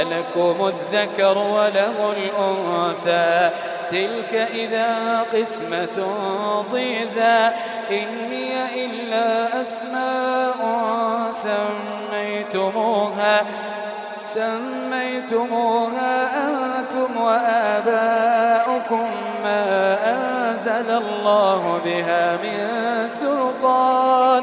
ألكم الذكر وله الأنثى. تلك إذا قسمة ضيزى. إن هي إلا أسماء سميتموها سميتموها أنتم وآباؤكم ما أنزل الله بها من سلطان.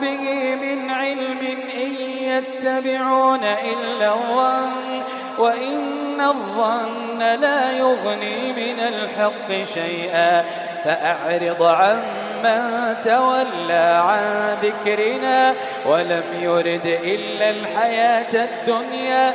به من علم إن يتبعون إلا الظن وإن الظن لا يغني من الحق شيئا. فأعرض عمن تولى عن ذكرنا ولم يرد إلا الحياة الدنيا.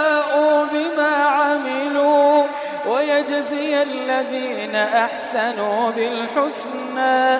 ويجزي الذين أحسنوا بالحسنى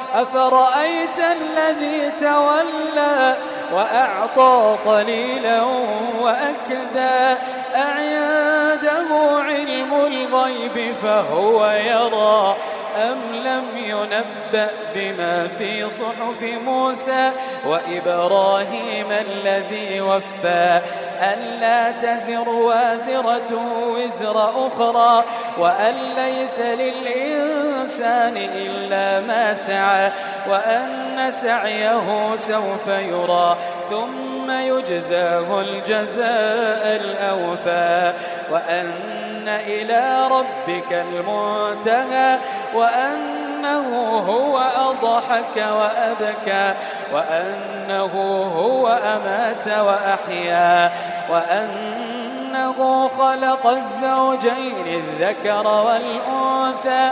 أفرأيت الذي تولى وأعطى قليلا وأكدى؟ أعنده علم الغيب فهو يرى أم لم ينبأ بما في صحف موسى وإبراهيم الذي وفى؟ ألا تزر وازرة وزر أخرى وأن ليس للإنسان إلا ما سعى وأن سعيه سوف يرى ثم يجزاه الجزاء الأوفى. وأن إلى ربك المنتهى وأنه هو أضحك وأبكى وأنه هو أمات وأحيا وأنه خلق الزوجين الذكر والأنثى.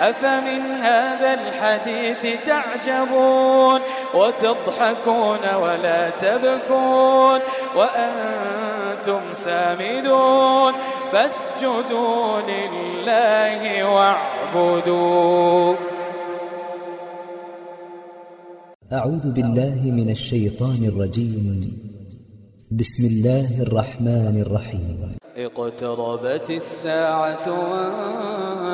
أفمن هذا الحديث تعجبون وتضحكون ولا تبكون وأنتم سامدون فاسجدوا لله واعبدوا. أعوذ بالله من الشيطان الرجيم. بسم الله الرحمن الرحيم. اقتربت الساعة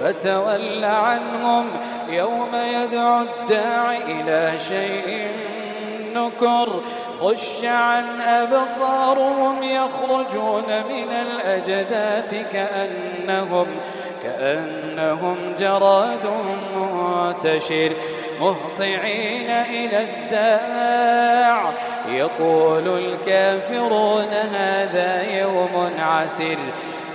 فتول عنهم يوم يدعو الداع إلى شيء نكر خش عن أبصارهم يخرجون من الأجداث كأنهم كأنهم جراد منتشر مهطعين إلى الداع. يقول الكافرون هذا يوم عسر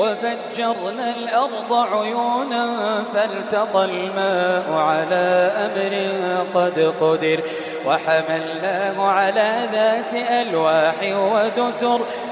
وفجرنا الأرض عيونا فالتقى الماء على أمر قد قدر وحملناه على ذات ألواح ودسر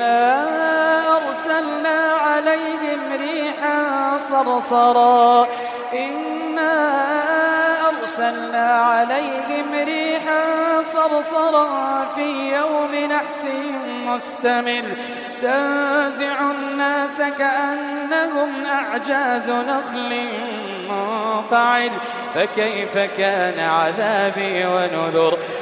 إنا أرسلنا عليهم ريحا صرصرا. إنا أرسلنا عليهم ريحا صرصرا في يوم نحس مستمر. تنزع الناس كأنهم أعجاز نخل منقعد فكيف كان عذابي ونذر؟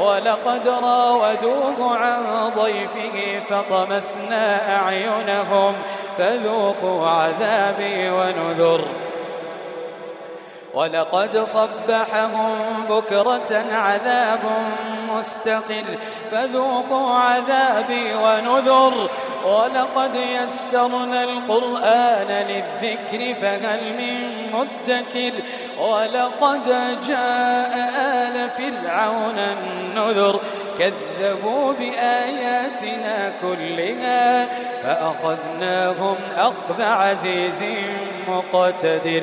ولقد راودوه عن ضيفه فطمسنا أعينهم فذوقوا عذابي ونذر ولقد صبحهم بكرة عذاب مستقل فذوقوا عذابي ونذر. ولقد يسرنا القرآن للذكر فهل من مدكر؟ ولقد جاء آل فرعون النذر كذبوا بآياتنا كلها فأخذناهم أخذ عزيز مقتدر.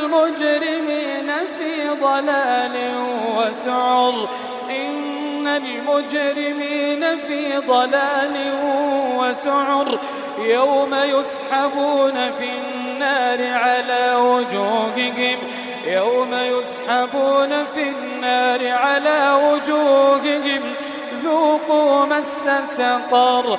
المجرمين في ضلال وسعر. إن المجرمين في ضلال وسعر. يوم يسحبون في النار على وجوههم. يوم يسحبون في النار على وجوههم. ذوقوا مس سقر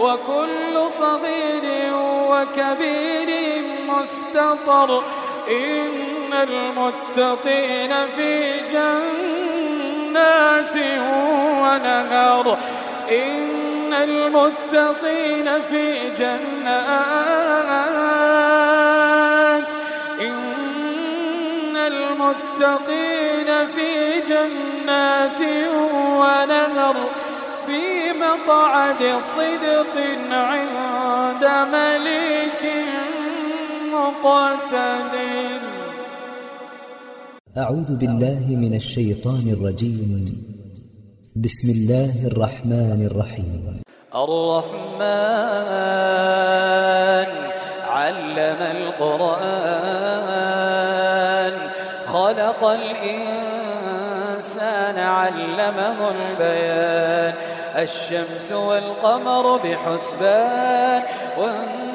وكل صغير وكبير مستطر. إن المتقين في جنات ونهر. إن المتقين في جنات. إن المتقين في جنات ونهر. مقعد صدق عند مليك مقتدر. أعوذ بالله من الشيطان الرجيم. بسم الله الرحمن الرحيم. الرحمن علم القرآن خلق الإنسان علمه البيان. الشمس والقمر بحسبان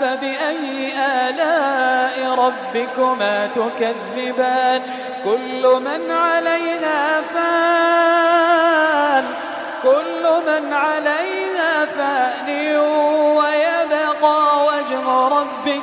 فبأي آلاء ربكما تكذبان؟ كل من عليها فان كل من عليها فان ويبقى وجه ربك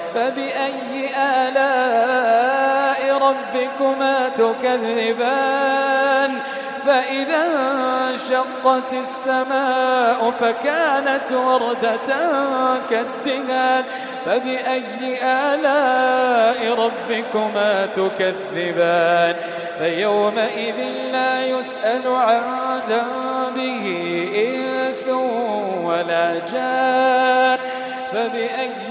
فبأي آلاء ربكما تكذبان؟ فإذا انشقت السماء فكانت وردة كالدهان. فبأي آلاء ربكما تكذبان؟ فيومئذ لا يسأل عن ذنبه إنس ولا جان. فبأي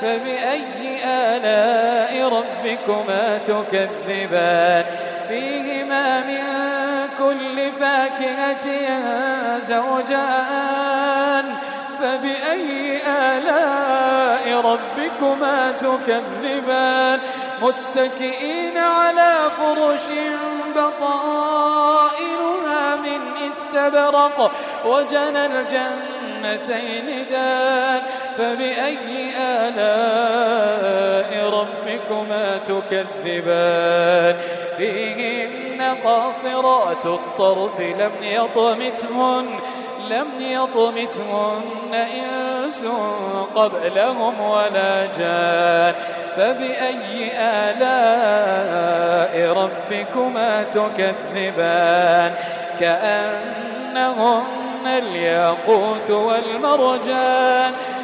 فبأي آلاء ربكما تكذبان؟ فيهما من كل فاكهة زوجان. فبأي آلاء ربكما تكذبان؟ متكئين على فرش بطائنها من استبرق وجنى الجنتين دان. فبأي آلاء ربكما تكذبان؟ فيهن قاصرات الطرف لم يطمثهن لم يطمثهن إنس قبلهم ولا جان. فبأي آلاء ربكما تكذبان؟ كأنهن الياقوت والمرجان.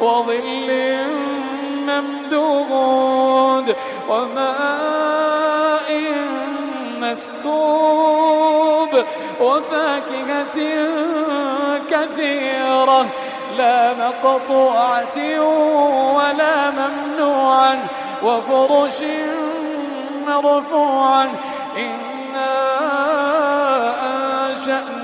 وظل ممدود وماء مسكوب وفاكهة كثيرة لا مقطوعة ولا ممنوعة وفرش مرفوعة إنا أنشأناهن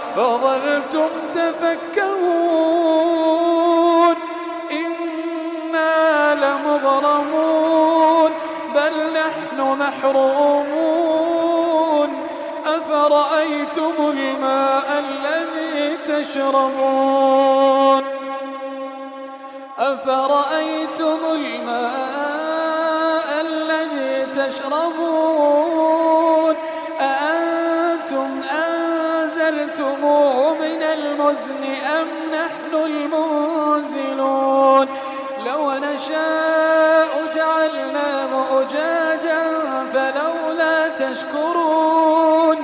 فظلتم تفكرون إنا لمغرمون بل نحن محرومون. أفرأيتم الماء الذي تشربون؟ أفرأيتم الماء الذي تشربون؟ من المزن أم نحن المنزلون؟ لو نشاء جعلناه أجاجا فلولا تشكرون.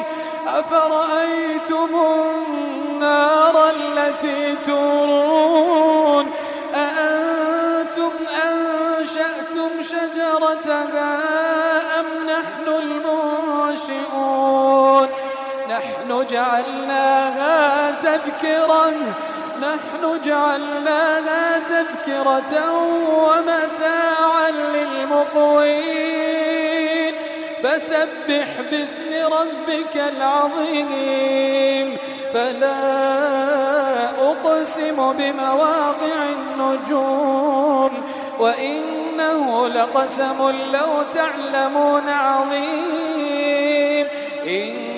أفرأيتم النار التي تورون؟ جعلناها تذكرة نحن جعلناها تذكرة ومتاعا للمقوين. فسبح باسم ربك العظيم. فلا أقسم بمواقع النجوم. وإنه لقسم لو تعلمون عظيم.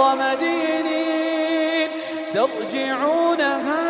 غير مدينين ترجعونها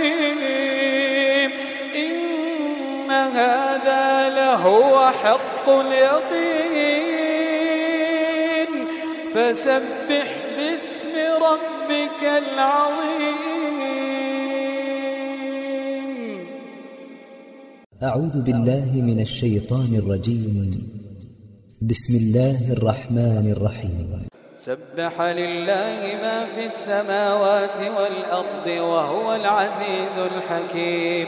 لهو حق اليقين. فسبح باسم ربك العظيم. أعوذ بالله من الشيطان الرجيم. بسم الله الرحمن الرحيم. سبح لله ما في السماوات والأرض وهو العزيز الحكيم.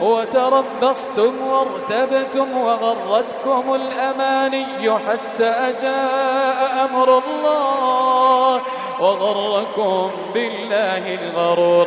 وتربصتم وارتبتم وغرتكم الأماني حتى جاء أمر الله وغركم بالله الغرور.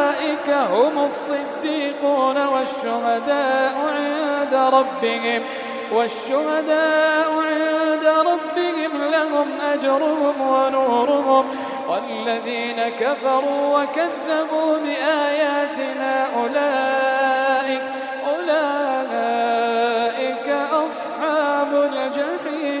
هم الصديقون والشهداء عند ربهم والشهداء عند ربهم لهم أجرهم ونورهم والذين كفروا وكذبوا بآياتنا أولئك أولئك أصحاب الجحيم.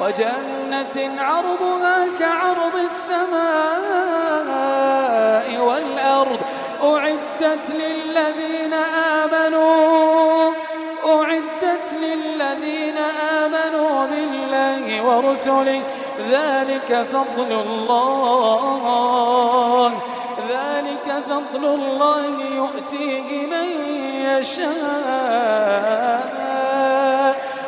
وجنة عرضها كعرض السماء والأرض أعدت للذين آمنوا أعدت للذين آمنوا بالله ورسله. ذلك فضل الله ذلك فضل الله يؤتيه من يشاء.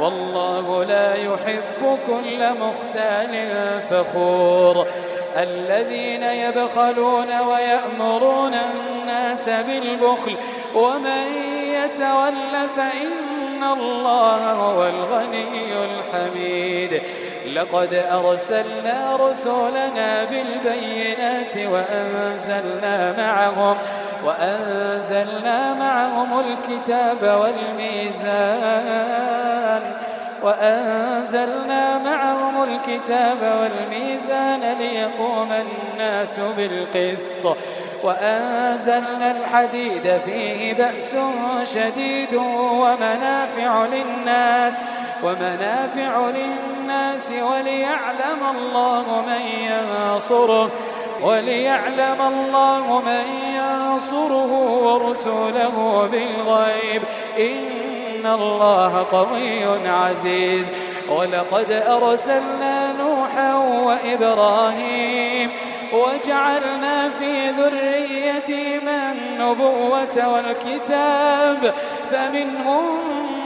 والله لا يحب كل مختال فخور. الذين يبخلون ويأمرون الناس بالبخل ومن يتول فإن الله هو الغني الحميد. لقد أرسلنا رسولنا بالبينات وأنزلنا معهم وأنزلنا معهم الكتاب والميزان. وأنزلنا معهم الكتاب والميزان ليقوم الناس بالقسط. وأنزلنا الحديد فيه بأس شديد ومنافع للناس ومنافع للناس وليعلم الله من ينصره. وليعلم الله من ينصره ورسوله بالغيب. إن الله قوي عزيز. ولقد أرسلنا نوحا وإبراهيم وجعلنا في ذريتهما النبوة والكتاب. فمنهم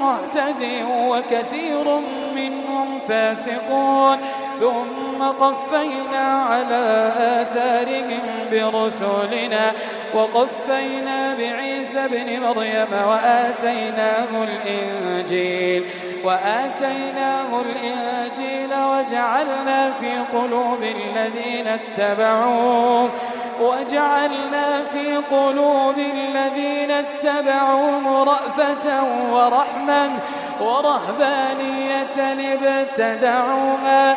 مهتد وكثير منهم فاسقون. ثم قفينا على آثارهم برسولنا وقفينا بعيسى بن مريم وآتيناه الإنجيل وآتيناه الإنجيل وجعلنا في قلوب الذين اتبعوه وجعلنا في قلوب الذين اتبعوه رأفة ورحمة ورهبانية ابتدعوها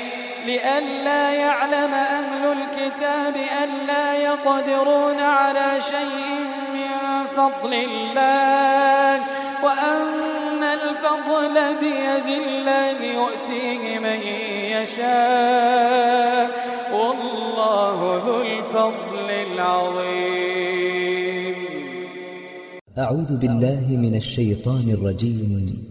لئلا يعلم أهل الكتاب ألا يقدرون على شيء من فضل الله. وأن الفضل بيد الله يؤتيه من يشاء. والله ذو الفضل العظيم. أعوذ بالله من الشيطان الرجيم.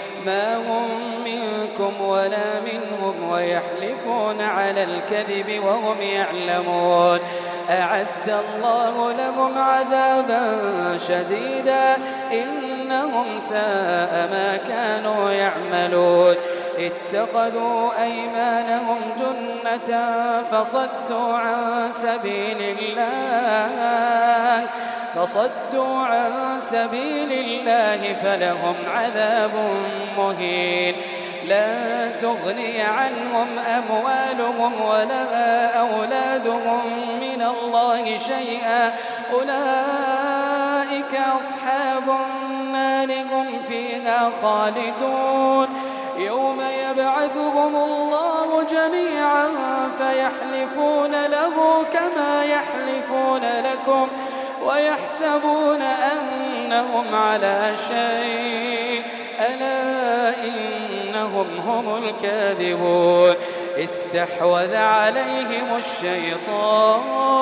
ما هم منكم ولا منهم ويحلفون على الكذب وهم يعلمون. أعد الله لهم عذابا شديدا إنهم ساء ما كانوا يعملون. اتخذوا أيمانهم جنة فصدوا عن سبيل الله. فصدوا عن سبيل الله فلهم عذاب مهين. لن تغني عنهم أموالهم ولا أولادهم من الله شيئا. أولئك أصحاب النار هم فيها خالدون. يوم يبعثهم الله جميعا فيحلفون له كما يحلفون لكم. ويحسبون أنهم على شيء. ألا إنهم هم الكاذبون. استحوذ عليهم الشيطان.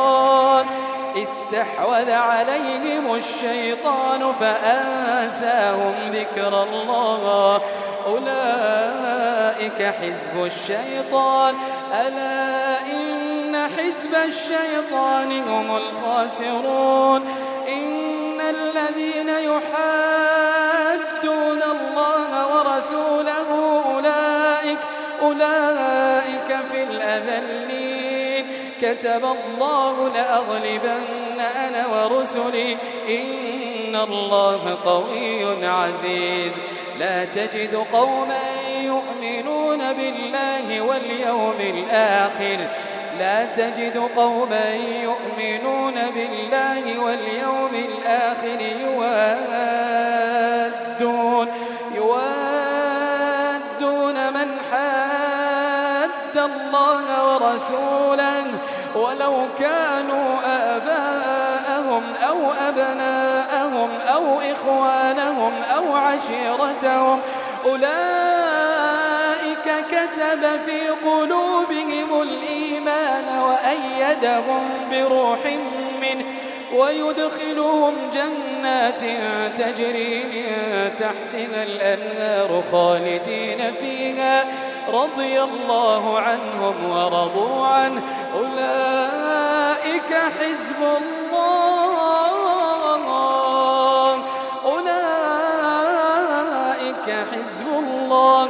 استحوذ عليهم الشيطان فأنساهم ذكر الله. أولئك حزب الشيطان. ألا إن حزب الشيطان هم الخاسرون. إن الذين يحادون الله ورسوله أولئك أولئك في الأذلين. كتب الله لأغلبن أنا ورسلي. إن الله قوي عزيز. لا تجد قوما يؤمنون بالله واليوم الآخر. لا تجد قوما يؤمنون بالله واليوم الآخر يوادون يوادون من حاد الله ورسوله ولو كانوا آباءهم أو أبناءهم أو إخوانهم أو عشيرتهم أولئك كتب في قلوبهم الإيمان وأيدهم بروح منه ويدخلهم جنات تجري من تحتها الأنهار خالدين فيها رضي الله عنهم ورضوا عنه. أولئك حزب الله. أولئك حزب الله.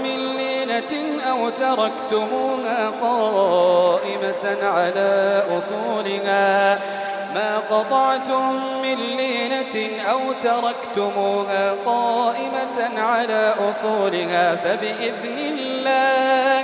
أو تركتموها قائمة على أصولها. ما قطعتم من لينة أو تركتموها قائمة على أصولها فبإذن الله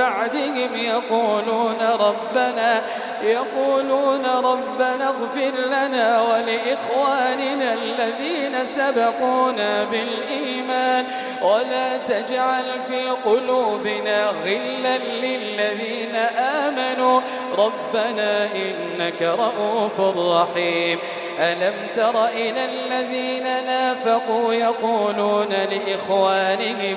بعدهم يقولون ربنا يقولون ربنا اغفر لنا ولإخواننا الذين سبقونا بالإيمان ولا تجعل في قلوبنا غلا للذين آمنوا. ربنا إنك رؤوف رحيم. ألم تر إلى الذين نافقوا يقولون لإخوانهم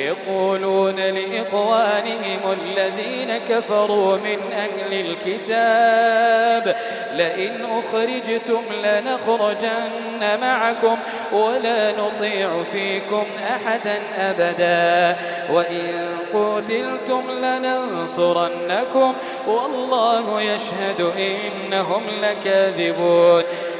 يقولون لإخوانهم الذين كفروا من أهل الكتاب لئن أخرجتم لنخرجن معكم ولا نطيع فيكم أحدا أبدا وإن قتلتم لننصرنكم والله يشهد إنهم لكاذبون.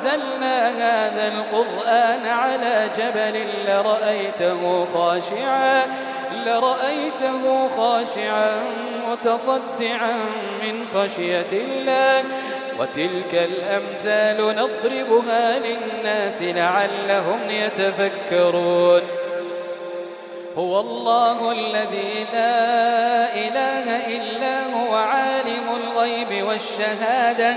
أنزلنا هذا القرآن على جبل لرأيته خاشعا لرأيته خاشعا متصدعا من خشية الله. وتلك الأمثال نضربها للناس لعلهم يتفكرون. هو الله الذي لا إله إلا هو عالم الغيب والشهادة.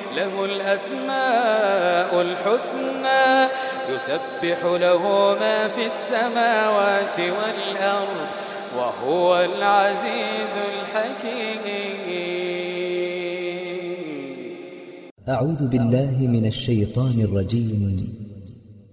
له الأسماء الحسنى يسبح له ما في السماوات والأرض وهو العزيز الحكيم. أعوذ بالله من الشيطان الرجيم.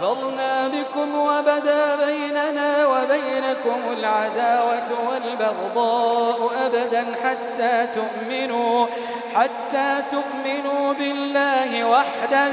كفرنا بكم وبدا بيننا وبينكم العداوة والبغضاء أبدا حتى تؤمنوا حتى تؤمنوا بالله وحده.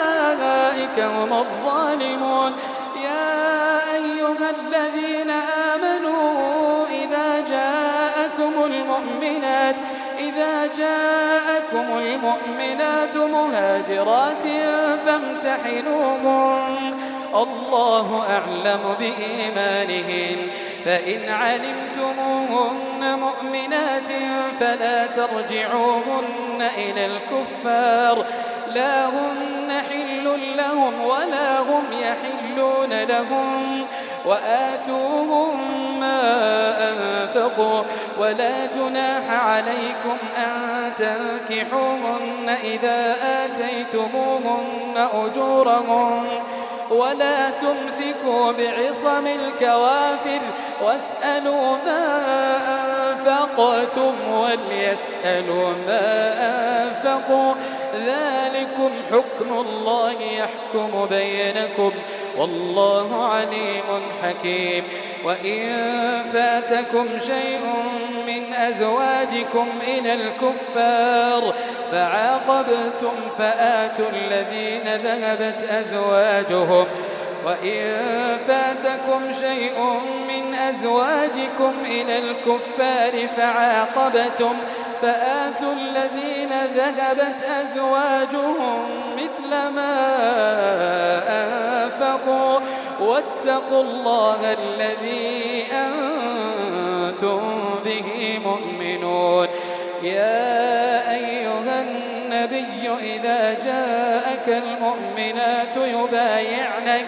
هم الظالمون. يا أيها الذين آمنوا إذا جاءكم المؤمنات إذا جاءكم المؤمنات مهاجرات فامتحنوهن الله أعلم بإيمانهن فإن علمتموهن مؤمنات فلا ترجعوهن إلى الكفار. لا هن حل لهم ولا هم يحلون لهم وآتوهم ما فابتغوا ولا جناح عليكم أن تنكحوهن إذا آتيتموهن أجورهن ولا تمسكوا بعصم الكوافر واسألوا ما أنفقتم وليسألوا ما أنفقوا ذلكم حكم الله يحكم بينكم والله عليم حكيم. وإن فاتكم شيء من أزواجكم إلى الكفار فعاقبتم فآتوا الذين ذهبت أزواجهم. وإن فاتكم شيء من أزواجكم إلى الكفار فعاقبتم فآتوا الذين ذهبت أزواجهم مثل ما أنفقوا واتقوا الله الذي أنتم به مؤمنون. يا أيها النبي إذا جاءك المؤمنات يبايعنك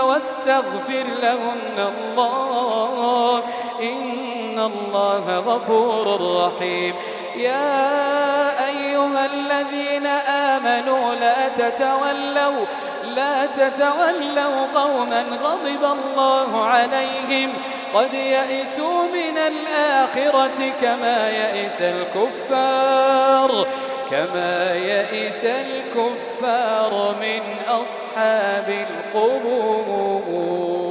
واستغفر لهن الله. إن الله غفور رحيم. يا أيها الذين آمنوا لا تتولوا لا تتولوا قوما غضب الله عليهم. قد يئسوا من الآخرة كما يئس الكفار. كما يئس الكفار من أصحاب القبور.